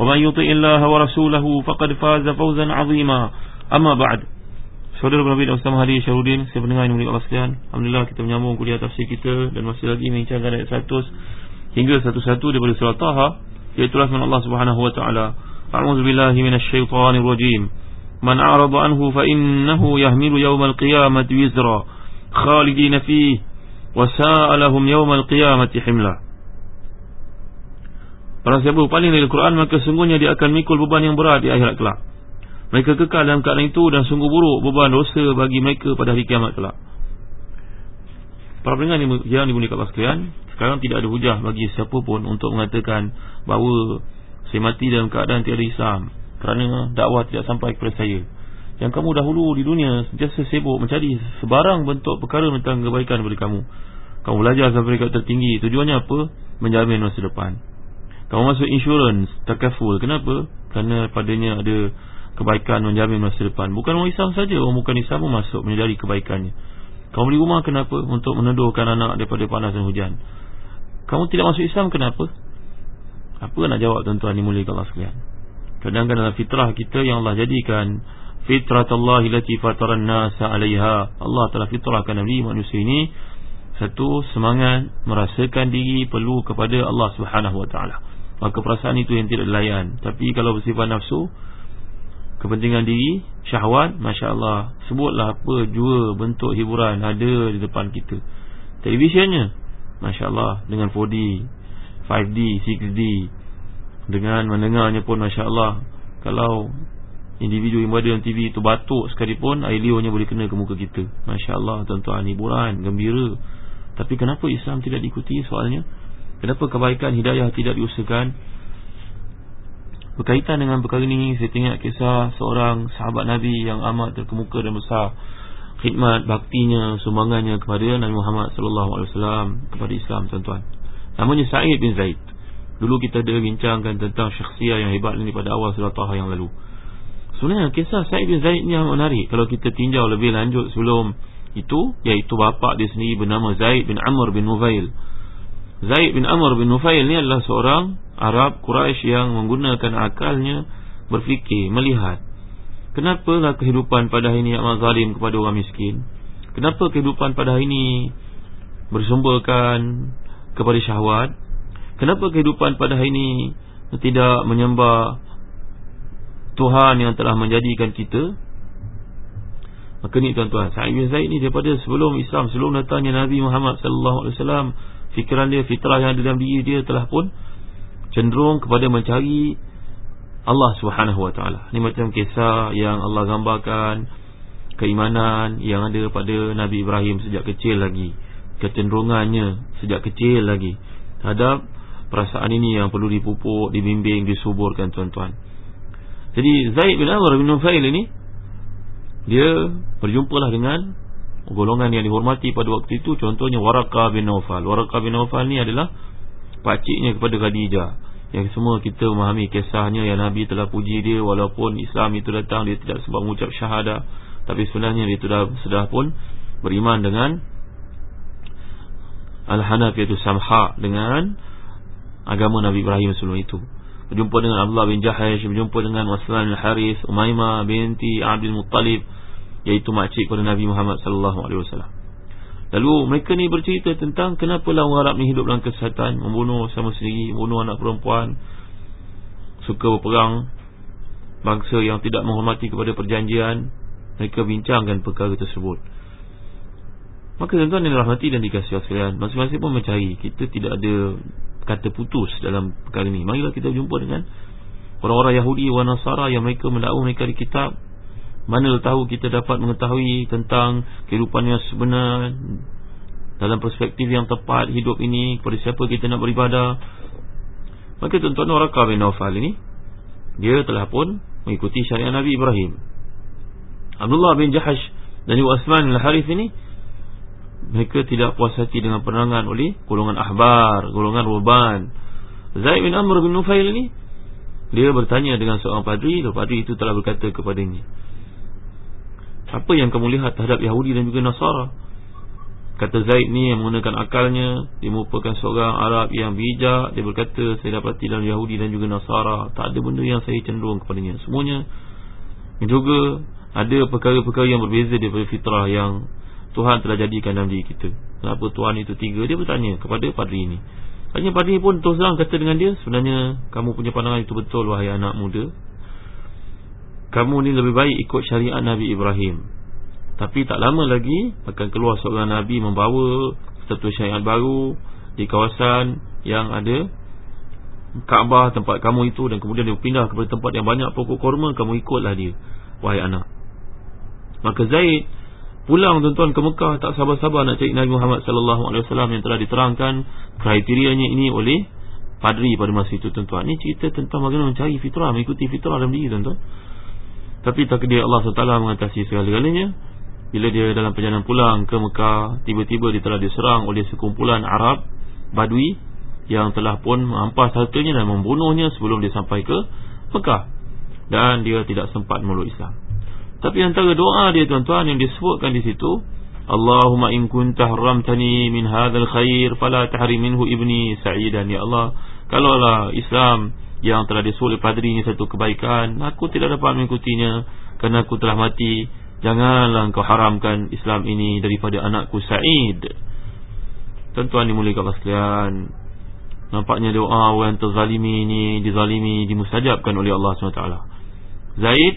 ومن يطع الله ورسوله فقد فاز فوزا عظيما أما بعد Saudara Nabi dan Ustaz Mahdi Syarudin Saya pendengar yang mulia Allah sekalian Alhamdulillah kita menyambung kuliah tafsir kita Dan masih lagi mengincangkan ayat 100 Hingga satu-satu daripada surah Taha Iaitulah firman Allah subhanahu wa ta'ala A'udhu billahi minasyaitanir rajim Man a'radu anhu fa innahu yahmilu yawmal qiyamati wizra Khalidina fih Wa sa'alahum yawmal qiyamati himla Orang siapa paling dari Al-Quran Maka sungguhnya dia akan mikul beban yang berat di akhirat kelak. Mereka kekal dalam keadaan itu Dan sungguh buruk beban dosa bagi mereka pada hari kiamat kelak. Para pendengar yang dimuliakan Allah sekalian Sekarang tidak ada hujah bagi siapa pun Untuk mengatakan bahawa Saya mati dalam keadaan tiada Islam Kerana dakwah tidak sampai kepada saya. Yang kamu dahulu di dunia Sentiasa sibuk mencari sebarang bentuk perkara Tentang kebaikan kepada kamu. Kamu belajar sampai dekat tertinggi. Tujuannya apa? Menjamin masa depan kamu masuk insurans Takaful Kenapa? Kerana padanya ada Kebaikan menjamin masa depan. Bukan orang Islam saja Orang bukan Islam pun masuk Menyedari kebaikannya. Kamu beli rumah kenapa? Untuk meneduhkan anak Daripada panas dan hujan. Kamu tidak masuk Islam kenapa? Apa nak jawab tuan-tuan? Dimuliakan Allah sekalian. Kadang-kadang dalam fitrah kita Yang Allah jadikan Fitrat Allah Ilati fataran nasa alaiha. Allah telah fitrahkan Nabi manusia ini Satu semangat Merasakan diri Perlu kepada Allah subhanahu wa ta'ala Maka perasaan itu yang tidak dilayan Tapi kalau bersifat nafsu Kepentingan diri Syahwat Masya Allah Sebutlah apa Jua bentuk hiburan Ada di depan kita. Televisionnya Masya Allah Dengan 4D 5D 6D Dengan mendengarnya pun Masya Allah Kalau Individu yang berada dalam TV itu batuk sekalipun Air liurnya boleh kena ke muka kita. Masya Allah Tuan-tuan hiburan Gembira. Tapi kenapa Islam tidak diikuti? Soalnya Kenapa kebaikan hidayah tidak diusahakan? Berkaitan dengan perkara ini Saya tengok kisah seorang sahabat Nabi Yang amat terkemuka dan besar. Khidmat, baktinya, sumbangannya Kepada Nabi Muhammad SAW Kepada Islam tuan-tuan. Namanya Sa'id bin Zaid. Dulu kita ada bincangkan tentang syakhsiah yang hebat ini Pada awal surah Taha yang lalu. Sebenarnya kisah Sa'id bin Zaid ni yang menarik. Kalau kita tinjau lebih lanjut sebelum itu Iaitu bapa dia sendiri bernama Zaid bin Amr bin Nufail Zaid bin Amr bin Nufail ni adalah seorang Arab Quraisy yang menggunakan akalnya berfikir, melihat. Kenapalah kehidupan pada hari ini amat zalim kepada orang miskin? Kenapa kehidupan pada hari ini bersumberkan kepada syahwat? Kenapa kehidupan pada hari ini tidak menyembah Tuhan yang telah menjadikan kita? Maka ni tuan-tuan Sa'id bin Zaid ni daripada sebelum Islam Sebelum datangnya Nabi Muhammad sallallahu alaihi wasallam fikiran dia, fitrah yang ada dalam diri dia telah pun cenderung kepada mencari Allah Subhanahu Wa Taala. Ini macam kisah yang Allah gambarkan keimanan yang ada pada Nabi Ibrahim sejak kecil lagi, kecenderungannya sejak kecil lagi terhadap perasaan ini yang perlu dipupuk, dibimbing, disuburkan tuan-tuan. Jadi Zaid bin Amr bin Nufail ini dia berjumpalah dengan golongan yang dihormati pada waktu itu contohnya Waraka bin Naufal Waraka bin Naufal ni adalah pakciknya kepada Khadijah yang semua kita memahami kisahnya yang Nabi telah puji dia walaupun Islam itu datang dia tidak sebab mengucap syahadah tapi sebenarnya dia sudah sudah pun beriman dengan Al-Hanaf iaitu Samha dengan agama Nabi Ibrahim sebelum itu. Berjumpa dengan Abdullah bin Jahash berjumpa dengan Waslan al-Haris Umaymah binti Abdul Muttalib Iaitu makcik kepada Nabi Muhammad sallallahu alaihi wasallam. Lalu mereka ni bercerita tentang kenapa orang Arab ni hidup dalam kesesatan, membunuh sama sendiri, membunuh anak perempuan, suka berperang. bangsa yang tidak menghormati kepada perjanjian mereka bincangkan perkara tersebut maka tuan-tuan yang rahmati dan dikasih sekalian masing-masing pun mencari kita tidak ada kata putus dalam perkara ini marilah kita jumpa dengan orang-orang Yahudi dan Nasara yang mereka mendakwa mereka di kitab mana tahu kita dapat mengetahui tentang kehidupan yang sebenar dalam perspektif yang tepat hidup ini kepada siapa kita nak beribadah. Maka tuan-tuan Waraka bin Nawfal ini dia telah pun mengikuti syariat Nabi Ibrahim. Abdullah bin Jahash dan juga Osman bin Harith ini mereka tidak puas hati dengan penerangan oleh golongan ahbar, golongan ruban. Zaid bin Amr bin Nufail ini dia bertanya dengan seorang padri padri itu telah berkata kepadanya apa yang kamu lihat terhadap Yahudi dan juga Nasara? Kata Zaid ni yang menggunakan akalnya Dia merupakan seorang Arab yang bijak. Dia berkata saya dapati dalam Yahudi dan juga Nasara Tak ada benda yang saya cenderung kepadanya. Semuanya Juga ada perkara-perkara yang berbeza daripada fitrah yang Tuhan telah jadikan dalam diri kita. Kenapa Tuhan itu tiga? Dia bertanya kepada padri ini. Tanya padri pun terus terang kata dengan dia Sebenarnya kamu punya pandangan itu betul Wahai anak muda Kamu ni lebih baik ikut syariat Nabi Ibrahim. Tapi tak lama lagi akan keluar seorang Nabi membawa satu syariat baru di kawasan yang ada Kaabah tempat kamu itu dan kemudian dia pindah kepada tempat yang banyak pokok korma kamu ikutlah dia wahai anak. Maka Zaid pulang tuan-tuan ke Mekah tak sabar-sabar nak cari Nabi Muhammad sallallahu alaihi wasallam yang telah diterangkan kriterianya ini oleh padri pada masa itu tuan-tuan. Ini cerita tentang bagaimana mencari fitrah mengikuti fitrah dalam diri tuan-tuan tapi takdir Allah SWT mengatasi segala-galanya. Bila dia dalam perjalanan pulang ke Mekah Tiba-tiba dia telah diserang oleh sekumpulan Arab Badui Yang telah pun mengampas hartanya dan membunuhnya Sebelum dia sampai ke Mekah. Dan dia tidak sempat meluk Islam. Tapi antara doa dia tuan-tuan Yang disebutkan di situ Allahumma in kuntah ramtani min hadal khair Fala tahri minhu ibni sa'idan. Ya Allah Kalaulah Islam yang telah disulit padri ini satu kebaikan. Aku tidak dapat mengikutinya Kerana aku telah mati. Janganlah engkau haramkan Islam ini daripada anakku Sa'id. Tuan-tuan dimulikkan sekalian. Nampaknya doa orang terzalimi ini Dizalimi, dimustajabkan oleh Allah SWT Zaid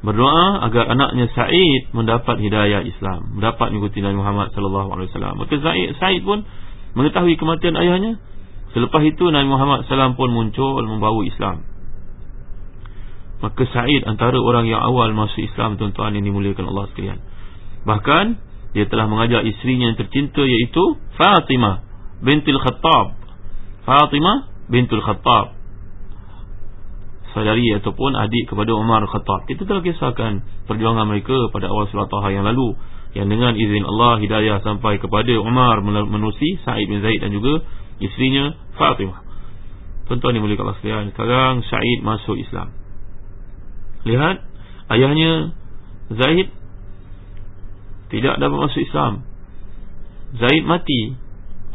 Berdoa agar anaknya Sa'id Mendapat hidayah Islam Mendapat mengikuti Nabi Muhammad SAW Maka Zaid, Sa'id pun Mengetahui kematian ayahnya Selepas itu Nabi Muhammad SAW pun muncul Membawa Islam Maka Sa'id antara orang yang awal masuk Islam tuan-tuan yang dimuliakan Allah sekalian. Bahkan dia telah mengajak isterinya yang tercinta iaitu Fatimah bintul Khattab. Fatimah bintul Khattab. Saudari ataupun adik kepada Umar Khattab. Kita telah kisahkan perjuangan mereka pada awal surat Taha yang lalu yang dengan izin Allah hidayah sampai kepada Umar menusi Sa'id bin Zaid dan juga isterinya Fatimah. Tuan-tuan dimuliakan Allah sekalian. Sekarang Sa'id masuk Islam. Lihat ayahnya Zaid tidak dapat masuk Islam. Zaid mati.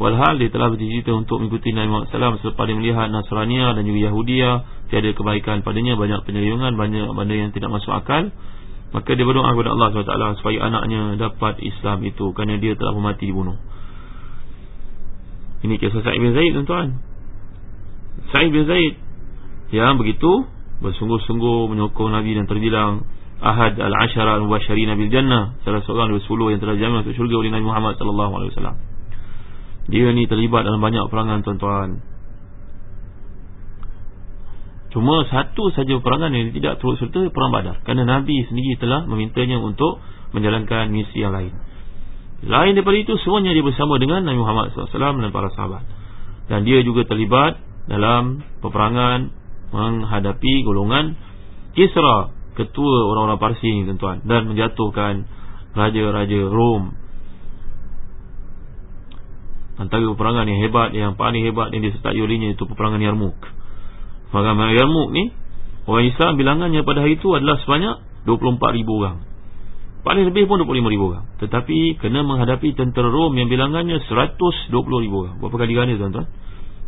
Walhal dia telah bercita untuk mengikuti Nabi Muhammad SAW selepas dia melihat Nasrania dan juga Yahudia tiada kebaikan padanya banyak penyelidikan banyak benda yang tidak masuk akal. Maka dia berdoa kepada Allah SWT supaya anaknya dapat Islam itu kerana dia telah mati dibunuh. Ini kisah Sa'id bin Zaid tuan-tuan. Sa'id bin Zaid yang begitu bersungguh-sungguh menyokong Nabi dan terbilang ahad al-ashara al-mubashirin bil jannah salah seorang dari 10 yang telah dijamin masuk syurga oleh Nabi Muhammad wasallam. Dia ni terlibat dalam banyak perangan tuan-tuan. Cuma satu saja perangan yang tidak turut serta perang Badar kerana Nabi sendiri telah memintanya untuk menjalankan misi yang lain. Lain daripada itu semuanya dia bersama dengan Nabi Muhammad SAW dan para sahabat. Dan dia juga terlibat dalam peperangan menghadapi golongan Kisra ketua orang-orang Parsi ini tuan-tuan dan menjatuhkan raja-raja Rom. Antara peperangan yang hebat yang paling hebat yang disertai olehnya itu peperangan Yarmouk. Peperangan Yarmouk ni orang Islam bilangannya pada hari itu adalah sebanyak 24 ribu orang paling lebih pun 25 ribu orang tetapi kena menghadapi tentera Rom yang bilangannya 120 ribu orang berapa kali ganda tuan-tuan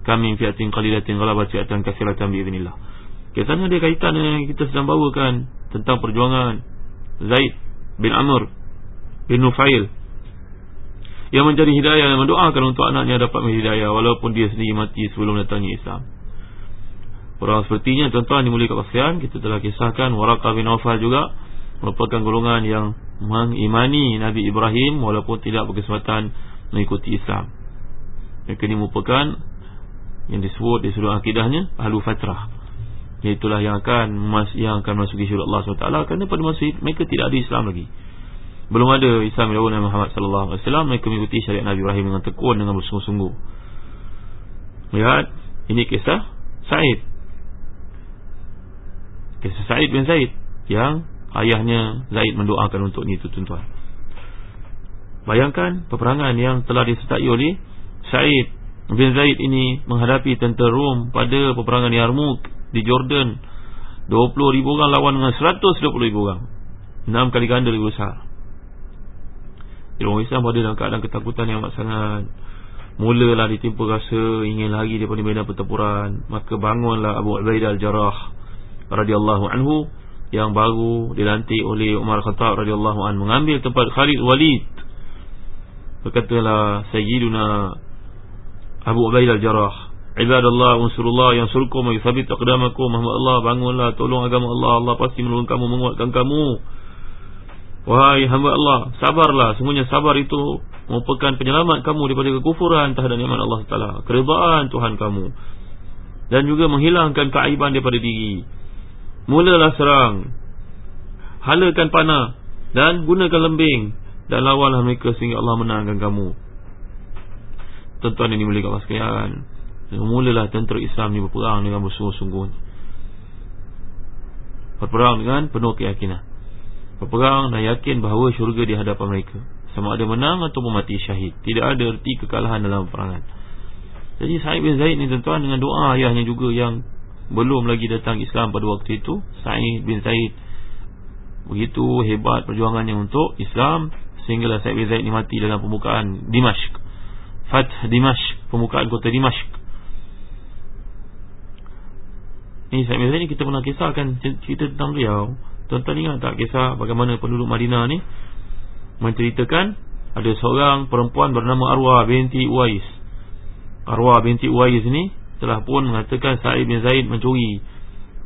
kami fiatin qalilatin ghalabat fiatan katsiratan bi idznillah. Kisahnya ada kaitan yang kita sedang bawakan tentang perjuangan Zaid bin Amr bin Nufail yang mencari hidayah dan mendoakan untuk anaknya dapat menghidayah walaupun dia sendiri mati sebelum datangnya Islam. Orang sepertinya tuan-tuan dimuliakan sekalian kita telah kisahkan Waraqah bin Aufal juga merupakan golongan yang mengimani Nabi Ibrahim walaupun tidak berkesempatan mengikuti Islam. Mereka ini merupakan yang disebut di seluruh akidahnya ahlu fatrah. Iaitulah yang akan yang akan masuk syurga Allah SWT kerana pada masa itu mereka tidak ada Islam lagi. Belum ada Islam yang Nabi Muhammad sallallahu alaihi wasallam mereka mengikuti syariat Nabi Ibrahim dengan tekun dengan bersungguh-sungguh. Lihat ini kisah Said Kisah Sa'id bin Zaid Yang ayahnya Zaid mendoakan untuk itu tuan-tuan. Bayangkan peperangan yang telah disertai oleh Sa'id bin Zaid ini Menghadapi tentera Rom pada peperangan Yarmouk di Jordan. 20 ribu orang lawan dengan 120 ribu orang. 6 kali ganda lebih besar. Orang Islam pada dalam keadaan ketakutan yang amat sangat. Mulalah ditimpa rasa ingin lagi daripada medan pertempuran. Maka bangunlah Abu Ubaidah al-Jarrah radhiyallahu anhu yang baru dilantik oleh Umar Khattab radhiyallahu anhu mengambil tempat Khalid Walid. Berkatalah sayyiduna Abu Ubaidah al-Jarrah ibadallah unsurullah yang surkum bagi sabit aqdamakum Muhammad Allah bangunlah tolong agama Allah Allah pasti menolong kamu menguatkan kamu. Wahai hamba Allah sabarlah. Semuanya sabar itu merupakan penyelamat kamu daripada kekufuran terhadap nikmat Allah Taala keridaan Tuhan kamu dan juga menghilangkan keaiban daripada diri Mulalah serang. Halakan panah Dan gunakan lembing Dan lawanlah mereka sehingga Allah menangkan kamu. Tuan-tuan ini boleh kat sekalian Mulalah tentera Islam ni berperang dengan bersungguh-sungguh Berperang dengan penuh keyakinan. Berperang dan yakin bahawa syurga di hadapan mereka. Sama ada menang atau mati syahid. Tidak ada erti kekalahan dalam peperangan. Jadi Sa'id bin Zaid ni tuan-tuan dengan doa ayahnya juga yang belum lagi datang Islam pada waktu itu Sa'id bin Zaid. Begitu hebat perjuangannya untuk Islam sehinggalah Sa'id bin Zaid ni mati dalam pembukaan Dimashq. Fath Dimashq pembukaan kota Dimashq. Ini Sa'id bin Zaid ni kita pernah kisahkan cerita tentang beliau. Tuan-tuan ingat tak kisah bagaimana penduduk Madinah ni? Menceritakan ada seorang perempuan bernama Arwah binti Uwais. Arwah binti Uwais ni telah pun mengatakan Sa'id bin Zaid mencuri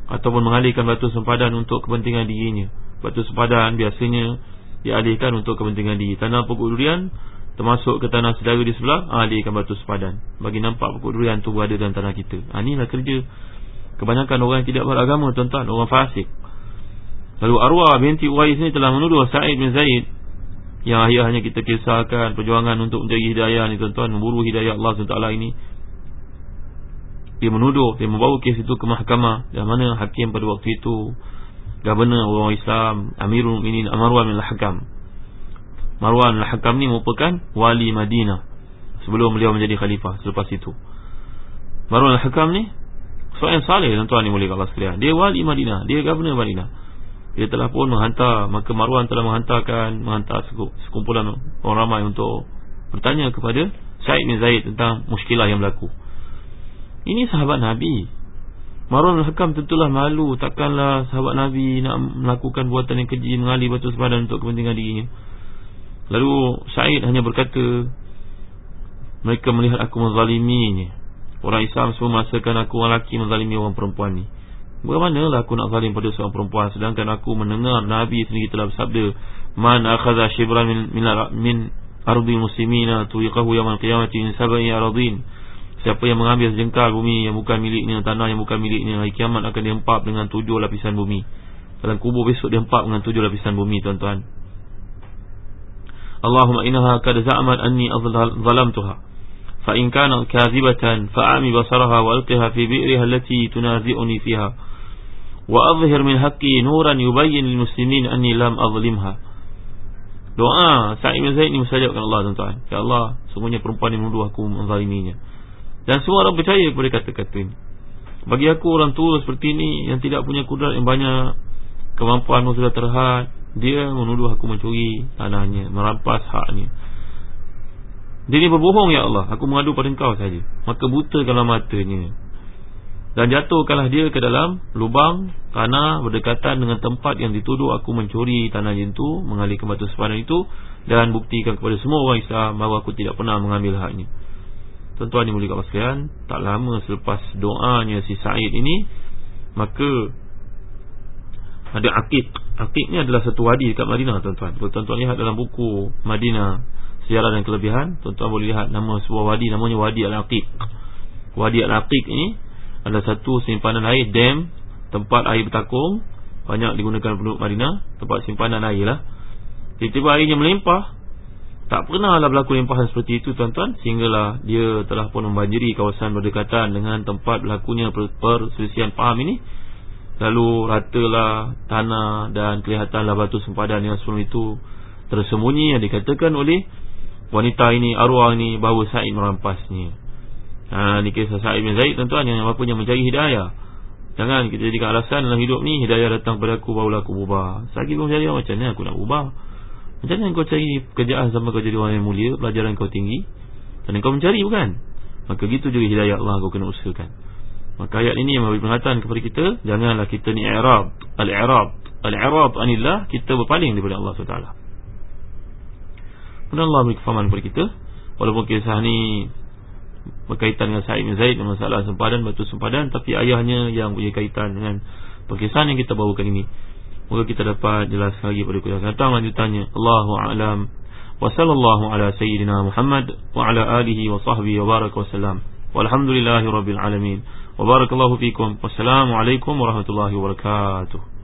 ataupun mengalihkan batu sempadan untuk kepentingan dirinya. Batu sempadan biasanya dialihkan untuk kepentingan diri. Tanah pokok durian termasuk ke tanah saudara di sebelah, alihkan batu sempadan. Bagi nampak pokok durian tu berada dalam tanah kita. Ha, inilah kerja kebanyakan orang tidak beragama tuan-tuan, orang fasik. Lalu arwah binti Uwais ni telah menuduh Sa'id bin Zaid yang ayahnya kita kisahkan perjuangan untuk mencari hidayah ni tuan-tuan, memburu hidayah Allah SWT ini dia menuduh dia membawa kes itu ke mahkamah. Yang mana hakim pada waktu itu? Governor orang Islam Amirul Mukminin Marwan bin Al-Hakam. Marwan Al-Hakam ni merupakan wali Madinah sebelum beliau menjadi khalifah selepas itu. Marwan Al-Hakam ni seorang saleh tuan-tuan ni boleh Allah sekalian. Dia wali Madinah dia governor Madinah. Dia telah pun menghantar maka Marwan telah menghantarkan menghantar sekumpulan orang ramai untuk bertanya kepada Syed bin Zaid tentang muskilah yang berlaku ini sahabat Nabi. Marwan al-Hakam tentulah malu Takkanlah sahabat Nabi nak melakukan buatan yang keji Mengalih batu sepadan untuk kepentingan dirinya. Lalu Syed hanya berkata Mereka melihat aku menzaliminya. Orang Islam semua merasakan aku orang lelaki menzalimi orang perempuan ni. Bagaimanalah aku nak zalim pada seorang perempuan Sedangkan aku mendengar Nabi sendiri telah bersabda Man akhaza shibran min, min, min ardi muslimina Tuyiqahu yaman qiyamati min sabai aradin Siapa yang mengambil sejengkal bumi yang bukan miliknya Tanah yang bukan miliknya Hari kiamat akan diempap dengan tujuh lapisan bumi. Dalam kubur besok diempap dengan tujuh lapisan bumi tuan-tuan. Allahumma innaha kad za'amat anni zalamtuha. Fa in kana kadhibatan fa'ami basaraha wa alqiha fi bi'riha allati tunazi'uni fiha. Wa adhhir min haqqi nuran yubayyin lil muslimin anni lam azlimha Doa Sa'id bin Zaid ni mustajabkan Allah tuan-tuan. Ya Allah semuanya perempuan yang menuduh aku menzaliminya dan semua orang percaya kepada kata-kata ini Bagi aku orang tua seperti ini Yang tidak punya kudrat yang banyak Kemampuan sudah terhad Dia menuduh aku mencuri tanahnya Merampas haknya. Dia ini berbohong ya Allah. Aku mengadu pada engkau saja. Maka butakanlah matanya. Dan jatuhkanlah dia ke dalam lubang Tanah berdekatan dengan tempat yang dituduh Aku mencuri tanahnya itu Mengalihkan batu sepadan itu Dan buktikan kepada semua orang Islam Bahawa aku tidak pernah mengambil haknya Tuan-tuan yang mulia sekalian Tak lama selepas doanya si Sa'id ini Maka Ada Aqib Aqib ni adalah satu wadi dekat Madinah tuan-tuan. Kalau tuan-tuan lihat dalam buku Madinah Sejarah dan kelebihan Tuan-tuan boleh lihat nama sebuah wadi. Namanya Wadi Al-Aqib Wadi Al-Aqib ni Adalah satu simpanan air Dam Tempat air bertakung. Banyak digunakan penduduk Madinah Tempat simpanan air lah. Tiba-tiba airnya melimpah tak pernah lah berlaku limpahan seperti itu tuan-tuan. Sehinggalah dia telah pun membanjiri kawasan berdekatan Dengan tempat berlakunya perselisihan faham ini. Lalu ratalah tanah dan kelihatanlah batu sempadan yang sebelum itu Tersembunyi yang dikatakan oleh wanita ini, arwah ini Bahawa Sa'id merampasnya. Ha, Ini kisah Sa'id bin Zaid tuan-tuan Yang bapanya mencari hidayah. Jangan kita jadikan alasan dalam hidup ni Hidayah datang pada aku barulah aku ubah. Sagi pun hidayah macam ni aku nak ubah macam mana kau cari pekerjaan sampai kau jadi orang yang mulia Pelajaran kau tinggi? Dan kau mencari bukan? Maka gitu juga hidayah Allah kau kena usahakan. Maka ayat ini yang memberi peringatan kepada kita Janganlah kita ni i'rab Al-i'rab Al-i'rab anillah Kita berpaling daripada Allah SWT Kemudian Allah memberi kefahaman kepada kita. Walaupun kisah ni Berkaitan dengan Sa'id bin Zaid Masalah sempadan, batu sempadan Tapi ayahnya yang punya kaitan dengan Perkisaan yang kita bawakan ini Moga kita dapat jelaskan lagi pada kuliah datang lanjutannya. Allahu a'lam. Wa sallallahu ala sayyidina Muhammad wa ala alihi wa sahbihi wa baraka wasallam. Walhamdulillahirabbil alamin. Wa barakallahu fikum. Wassalamu alaikum warahmatullahi wabarakatuh.